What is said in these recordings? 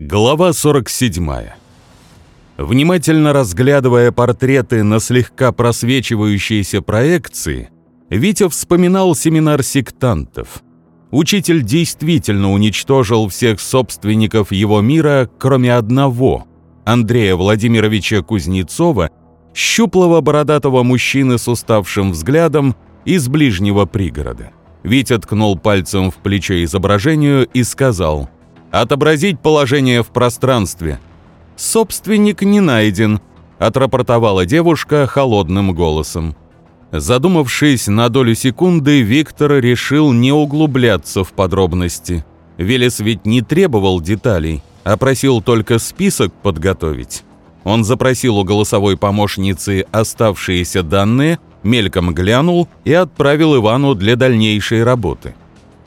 Глава 47. Внимательно разглядывая портреты на слегка просвечивающейся проекции, Витя вспоминал семинар сектантов. Учитель действительно уничтожил всех собственников его мира, кроме одного – Андрея Владимировича Кузнецова, щуплого бородатого мужчины с уставшим взглядом из ближнего пригорода. Витя ткнул пальцем в плечо изображению и сказал – Отобразить положение в пространстве. Собственник не найден, отрапортовала девушка холодным голосом. Задумавшись на долю секунды, Виктор решил не углубляться в подробности. Велес ведь не требовал деталей, а просил только список подготовить. Он запросил у голосовой помощницы оставшиеся данные, мельком глянул и отправил Ивану для дальнейшей работы.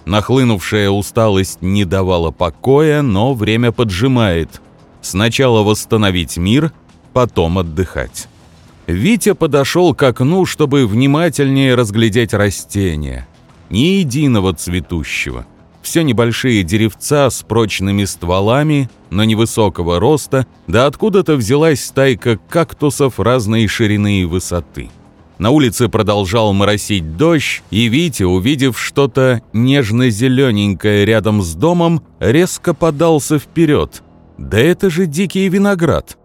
Нахлынувшая усталость не давала покоя, но время поджимает. Сначала восстановить мир, потом отдыхать. Витя подошел к окну, чтобы внимательнее разглядеть растения. Ни единого цветущего. Все небольшие деревца с прочными стволами, но невысокого роста, да откуда-то взялась стайка кактусов разной ширины и высоты. На улице продолжал моросить дождь, и Витя, увидев что-то нежно-зелененькое рядом с домом, резко подался вперед. «Да это же дикий виноград!»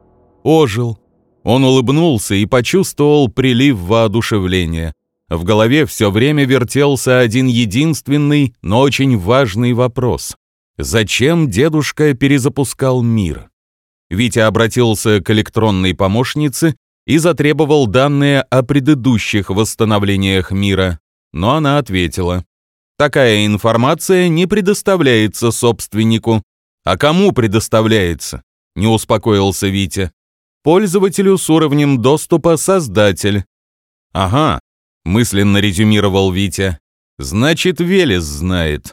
Ожил. Он улыбнулся и почувствовал прилив воодушевления. В голове все время вертелся один единственный, но очень важный вопрос. Зачем дедушка перезапускал мир? Витя обратился к электронной помощнице и затребовал данные о предыдущих восстановлениях мира, но она ответила. Такая информация не предоставляется собственнику. А кому предоставляется? Не успокоился Витя. Пользователю с уровнем доступа создатель. Ага, мысленно резюмировал Витя. Значит, Велес знает.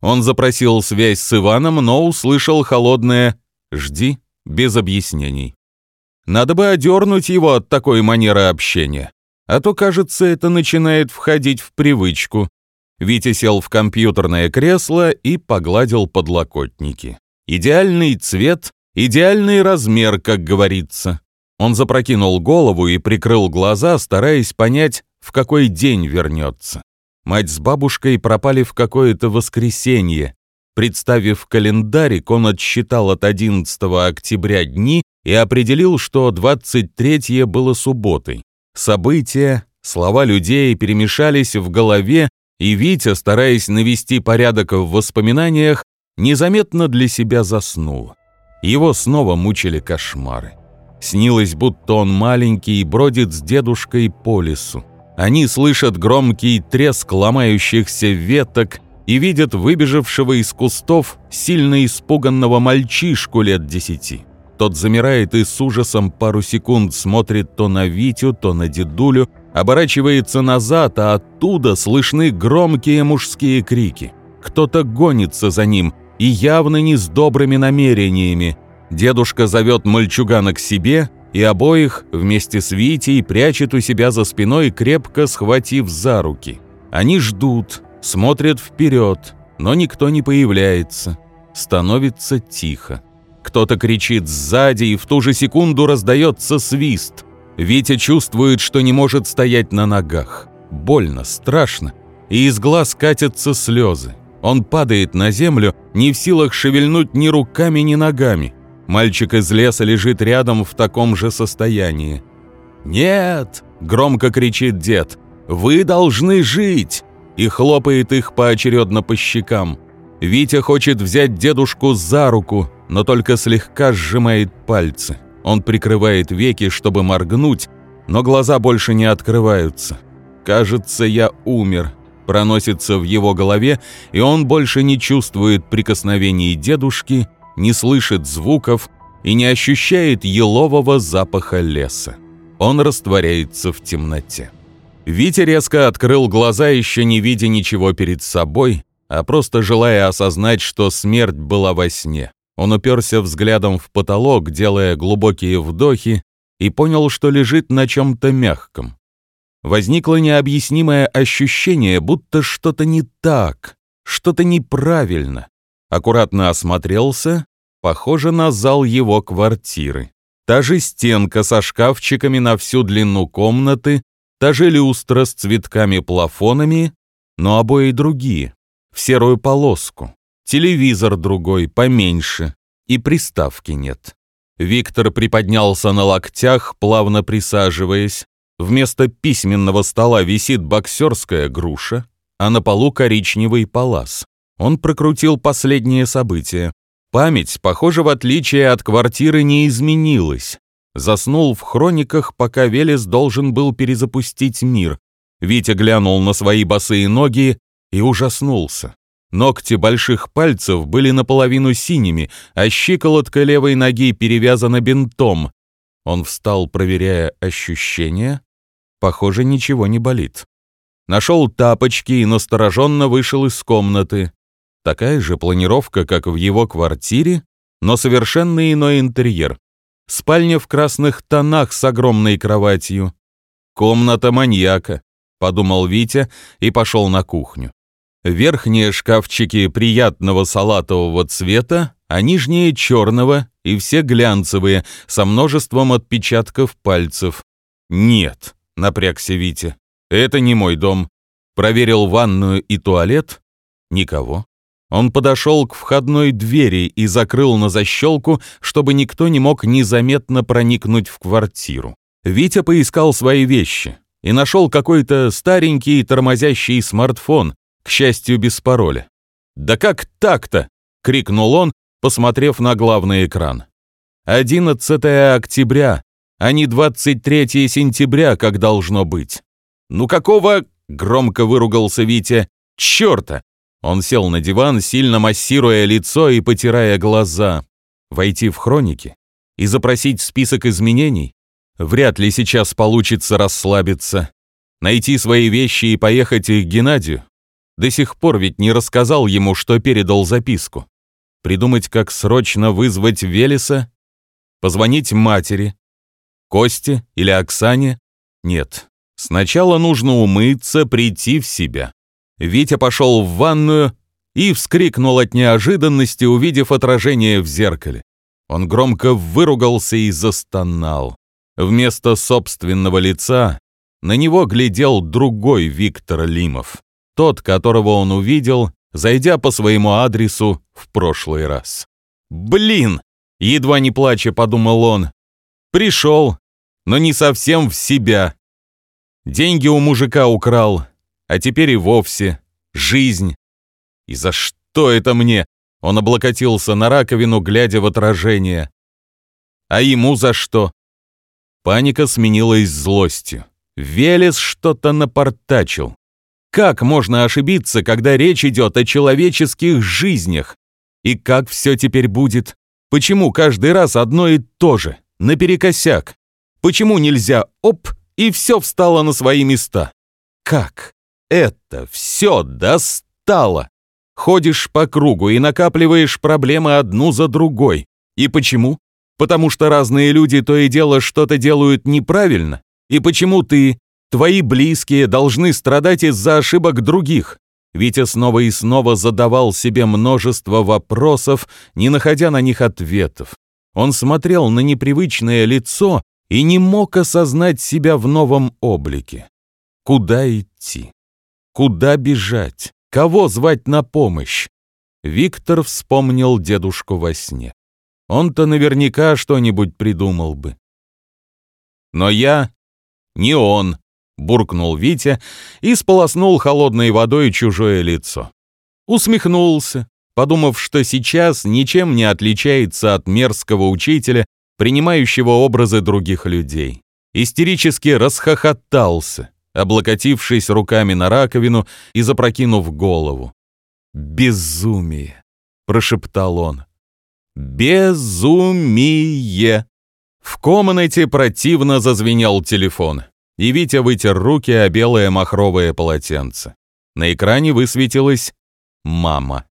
Он запросил связь с Иваном, но услышал холодное «Жди» без объяснений. Надо бы одернуть его от такой манеры общения. А то, кажется, это начинает входить в привычку. Витя сел в компьютерное кресло и погладил подлокотники. Идеальный цвет, идеальный размер, как говорится. Он запрокинул голову и прикрыл глаза, стараясь понять, в какой день вернется. Мать с бабушкой пропали в какое-то воскресенье. Представив календарик, он отсчитал от 11 октября дни и определил, что 23-е было субботой. События, слова людей перемешались в голове, и Витя, стараясь навести порядок в воспоминаниях, незаметно для себя заснул. Его снова мучили кошмары. Снилось, будто он маленький и бродит с дедушкой по лесу. Они слышат громкий треск ломающихся веток и видят выбежавшего из кустов сильно испуганного мальчишку лет десяти. Тот замирает и с ужасом пару секунд смотрит то на Витю, то на дедулю, оборачивается назад, а оттуда слышны громкие мужские крики. Кто-то гонится за ним, и явно не с добрыми намерениями. Дедушка зовет мальчугана к себе, и обоих вместе с Витей прячет у себя за спиной, крепко схватив за руки. Они ждут, смотрят вперед, но никто не появляется. Становится тихо. Кто-то кричит сзади, и в ту же секунду раздается свист. Витя чувствует, что не может стоять на ногах. Больно, страшно, и из глаз катятся слезы. Он падает на землю, не в силах шевельнуть ни руками, ни ногами. Мальчик из леса лежит рядом в таком же состоянии. «Нет!» – громко кричит дед. «Вы должны жить!» и хлопает их поочередно по щекам. Витя хочет взять дедушку за руку, но только слегка сжимает пальцы. Он прикрывает веки, чтобы моргнуть, но глаза больше не открываются. «Кажется, я умер», проносится в его голове, и он больше не чувствует прикосновений дедушки, не слышит звуков и не ощущает елового запаха леса. Он растворяется в темноте. Витя резко открыл глаза, еще не видя ничего перед собой, а просто желая осознать, что смерть была во сне. Он уперся взглядом в потолок, делая глубокие вдохи, и понял, что лежит на чем-то мягком. Возникло необъяснимое ощущение, будто что-то не так, что-то неправильно. Аккуратно осмотрелся, похоже на зал его квартиры. Та же стенка со шкафчиками на всю длину комнаты, та же люстра с цветками-плафонами, но обои другие, в серую полоску. Телевизор другой, поменьше, и приставки нет. Виктор приподнялся на локтях, плавно присаживаясь. Вместо письменного стола висит боксерская груша, а на полу коричневый палас. Он прокрутил последние события. Память, похоже, в отличие от квартиры, не изменилась. Заснул в хрониках, пока Велес должен был перезапустить мир. Витя глянул на свои босые ноги и ужаснулся. Ногти больших пальцев были наполовину синими, а щиколотка левой ноги перевязана бинтом. Он встал, проверяя ощущения. Похоже, ничего не болит. Нашел тапочки и настороженно вышел из комнаты. Такая же планировка, как в его квартире, но совершенно иной интерьер. Спальня в красных тонах с огромной кроватью. Комната маньяка, подумал Витя и пошел на кухню. Верхние шкафчики приятного салатового цвета, а нижние черного и все глянцевые, со множеством отпечатков пальцев. «Нет», — напрягся Витя, — «это не мой дом». Проверил ванную и туалет. Никого. Он подошел к входной двери и закрыл на защелку, чтобы никто не мог незаметно проникнуть в квартиру. Витя поискал свои вещи и нашел какой-то старенький тормозящий смартфон, к счастью, без пароля. «Да как так-то?» — крикнул он, посмотрев на главный экран. «11 октября, а не 23 сентября, как должно быть». «Ну какого?» — громко выругался Витя. «Чёрта!» Он сел на диван, сильно массируя лицо и потирая глаза. Войти в хроники и запросить список изменений? Вряд ли сейчас получится расслабиться. Найти свои вещи и поехать к Геннадию? До сих пор ведь не рассказал ему, что передал записку. Придумать, как срочно вызвать Велеса? Позвонить матери? Косте или Оксане? Нет. Сначала нужно умыться, прийти в себя. Витя пошел в ванную и вскрикнул от неожиданности, увидев отражение в зеркале. Он громко выругался и застонал. Вместо собственного лица на него глядел другой Виктор Лимов тот, которого он увидел, зайдя по своему адресу в прошлый раз. «Блин!» — едва не плача подумал он. «Пришел, но не совсем в себя. Деньги у мужика украл, а теперь и вовсе жизнь. И за что это мне?» Он облокотился на раковину, глядя в отражение. «А ему за что?» Паника сменилась злостью. Велес что-то напортачил. Как можно ошибиться, когда речь идет о человеческих жизнях? И как все теперь будет? Почему каждый раз одно и то же, наперекосяк? Почему нельзя оп, и все встало на свои места? Как? Это все достало! Ходишь по кругу и накапливаешь проблемы одну за другой. И почему? Потому что разные люди то и дело что-то делают неправильно? И почему ты Твои близкие должны страдать из-за ошибок других. Витя снова и снова задавал себе множество вопросов, не находя на них ответов. Он смотрел на непривычное лицо и не мог осознать себя в новом облике. Куда идти? Куда бежать? Кого звать на помощь? Виктор вспомнил дедушку во сне. Он-то наверняка что-нибудь придумал бы. Но я не он, буркнул Витя и сполоснул холодной водой чужое лицо. Усмехнулся, подумав, что сейчас ничем не отличается от мерзкого учителя, принимающего образы других людей. Истерически расхохотался, облокотившись руками на раковину и запрокинув голову. «Безумие!» — прошептал он. «Безумие!» В комнате противно зазвенел телефон и Витя вытер руки о белое махровое полотенце. На экране высветилась «Мама».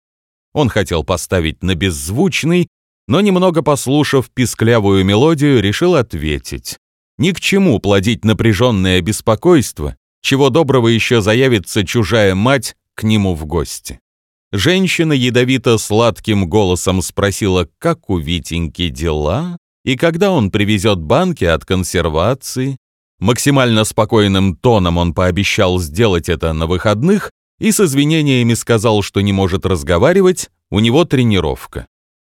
Он хотел поставить на беззвучный, но немного послушав писклявую мелодию, решил ответить. Ни к чему плодить напряженное беспокойство, чего доброго еще заявится чужая мать к нему в гости. Женщина ядовито-сладким голосом спросила, как у Витеньки дела, и когда он привезет банки от консервации. Максимально спокойным тоном он пообещал сделать это на выходных и с извинениями сказал, что не может разговаривать, у него тренировка.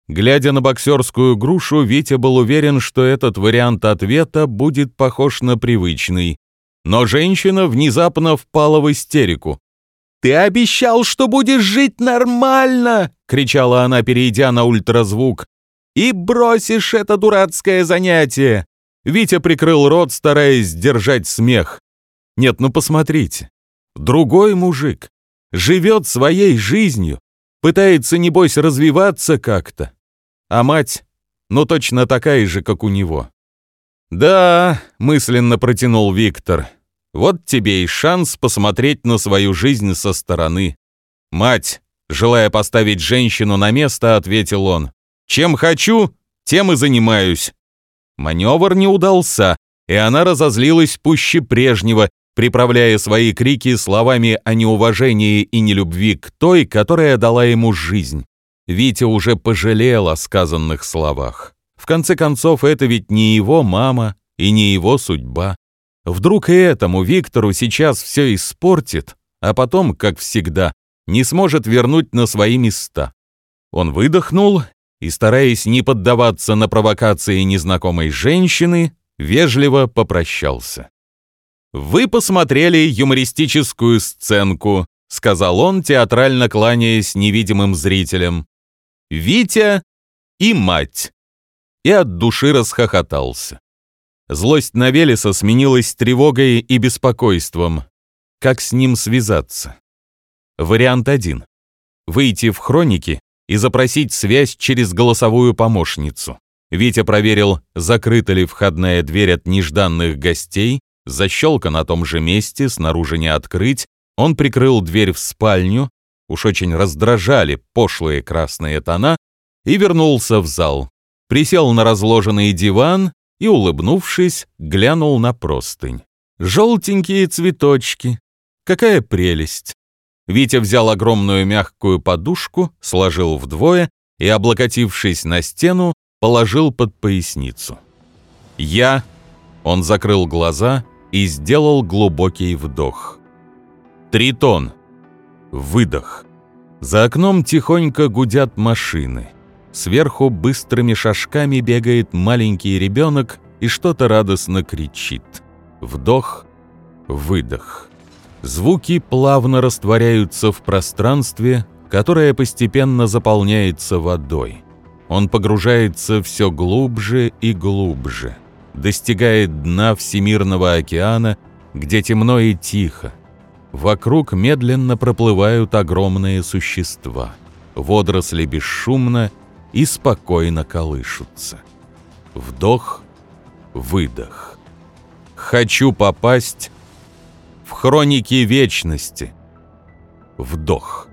Глядя на боксерскую грушу, Витя был уверен, что этот вариант ответа будет похож на привычный. Но женщина внезапно впала в истерику. «Ты обещал, что будешь жить нормально!» — кричала она, перейдя на ультразвук. «И бросишь это дурацкое занятие!» Витя прикрыл рот, стараясь сдержать смех. «Нет, ну посмотрите. Другой мужик. Живет своей жизнью. Пытается, небось, развиваться как-то а мать, ну точно такая же, как у него. «Да», — мысленно протянул Виктор, — «вот тебе и шанс посмотреть на свою жизнь со стороны». «Мать», желая поставить женщину на место, ответил он, «чем хочу, тем и занимаюсь». Маневр не удался, и она разозлилась пуще прежнего, приправляя свои крики словами о неуважении и нелюбви к той, которая дала ему жизнь. Витя уже пожалел о сказанных словах. В конце концов, это ведь не его мама и не его судьба. Вдруг и этому Виктору сейчас все испортит, а потом, как всегда, не сможет вернуть на свои места. Он выдохнул и, стараясь не поддаваться на провокации незнакомой женщины, вежливо попрощался. «Вы посмотрели юмористическую сценку», — сказал он, театрально кланяясь невидимым зрителям. Витя и мать. И от души расхохотался. Злость на Велеса сменилась тревогой и беспокойством. Как с ним связаться? Вариант один. Выйти в хроники и запросить связь через голосовую помощницу. Витя проверил, закрыта ли входная дверь от нежданных гостей, защелка на том же месте, снаружи не открыть, он прикрыл дверь в спальню, уж очень раздражали пошлые красные тона, и вернулся в зал. Присел на разложенный диван и, улыбнувшись, глянул на простынь. Желтенькие цветочки. Какая прелесть. Витя взял огромную мягкую подушку, сложил вдвое и, облокотившись на стену, положил под поясницу. «Я...» Он закрыл глаза и сделал глубокий вдох. «Тритон!» Выдох. За окном тихонько гудят машины. Сверху быстрыми шажками бегает маленький ребенок и что-то радостно кричит. Вдох, выдох. Звуки плавно растворяются в пространстве, которое постепенно заполняется водой. Он погружается все глубже и глубже, достигает дна Всемирного океана, где темно и тихо, Вокруг медленно проплывают огромные существа. Водоросли бесшумно и спокойно колышутся. Вдох, выдох. Хочу попасть в хроники вечности. Вдох.